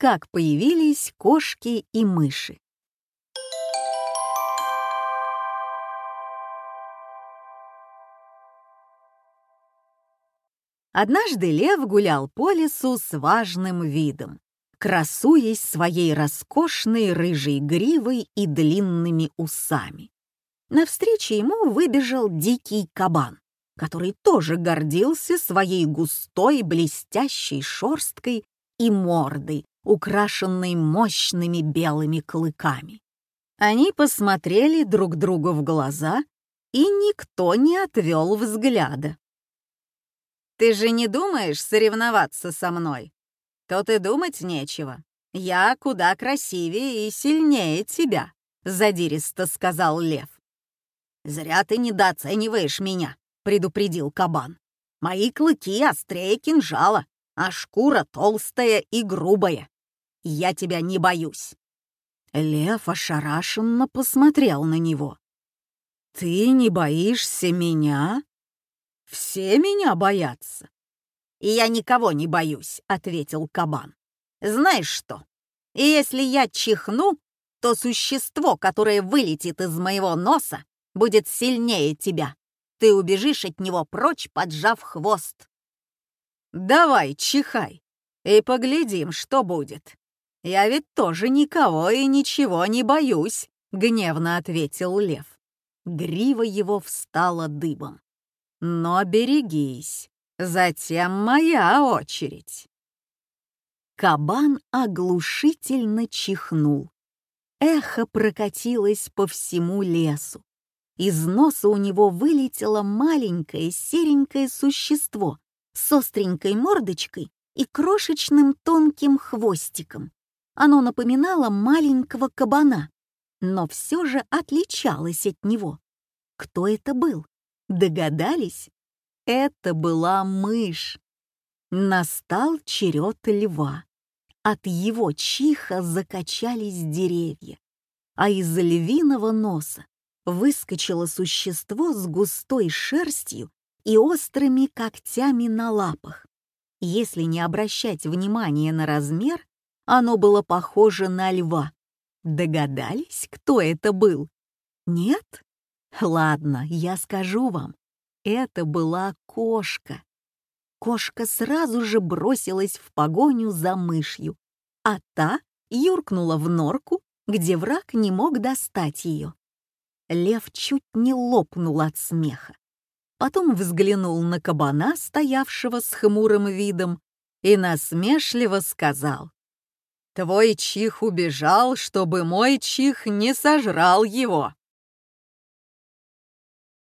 как появились кошки и мыши. Однажды лев гулял по лесу с важным видом, красуясь своей роскошной рыжей гривой и длинными усами. Навстречу ему выбежал дикий кабан, который тоже гордился своей густой блестящей шерсткой и мордой, украшенной мощными белыми клыками. Они посмотрели друг другу в глаза, и никто не отвел взгляда. Ты же не думаешь соревноваться со мной? То ты думать нечего. Я куда красивее и сильнее тебя, задиристо сказал лев. Зря ты недооцениваешь меня, предупредил кабан. Мои клыки острее кинжала, а шкура толстая и грубая. Я тебя не боюсь. Лев ошарашенно посмотрел на него. «Ты не боишься меня?» Все меня боятся. Я никого не боюсь, ответил кабан. Знаешь что? Если я чихну, то существо, которое вылетит из моего носа, будет сильнее тебя. Ты убежишь от него прочь, поджав хвост. Давай, чихай, и поглядим, что будет. Я ведь тоже никого и ничего не боюсь, гневно ответил лев. Грива его встала дыбом. Но берегись, затем моя очередь. Кабан оглушительно чихнул. Эхо прокатилось по всему лесу. Из носа у него вылетело маленькое серенькое существо с остренькой мордочкой и крошечным тонким хвостиком. Оно напоминало маленького кабана, но все же отличалось от него. Кто это был? Догадались? Это была мышь. Настал черед льва. От его чиха закачались деревья, а из львиного носа выскочило существо с густой шерстью и острыми когтями на лапах. Если не обращать внимания на размер, оно было похоже на льва. Догадались, кто это был? Нет? Ладно, я скажу вам. Это была кошка. Кошка сразу же бросилась в погоню за мышью, а та юркнула в норку, где враг не мог достать ее. Лев чуть не лопнул от смеха. Потом взглянул на кабана, стоявшего с хмурым видом, и насмешливо сказал. «Твой чих убежал, чтобы мой чих не сожрал его».